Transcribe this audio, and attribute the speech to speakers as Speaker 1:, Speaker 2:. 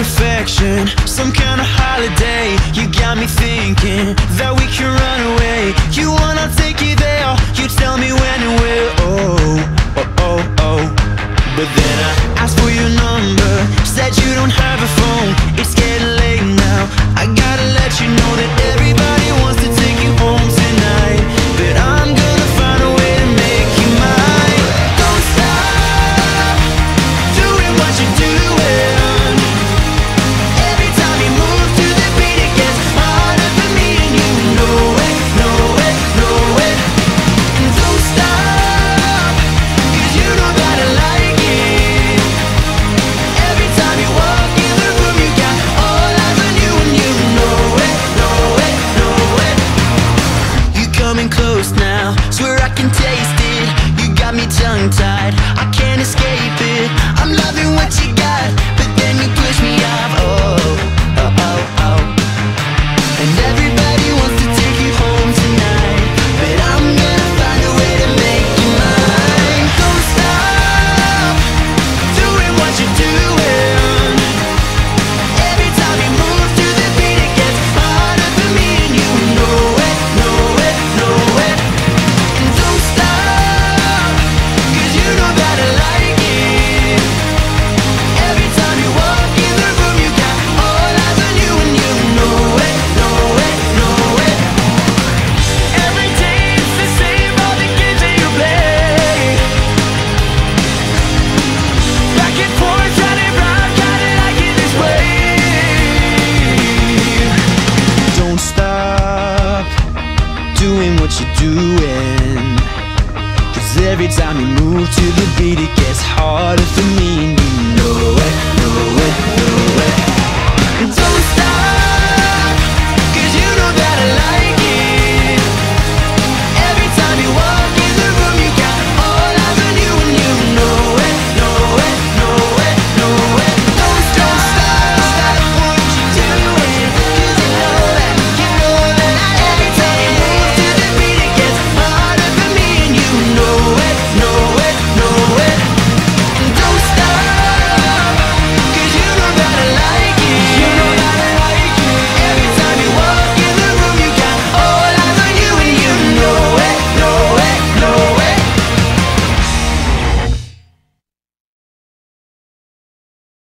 Speaker 1: perfection. Some kind of holiday You got me thinking. That now Swear I can taste what you're doing. Cause every time you move to the beat it gets harder for me.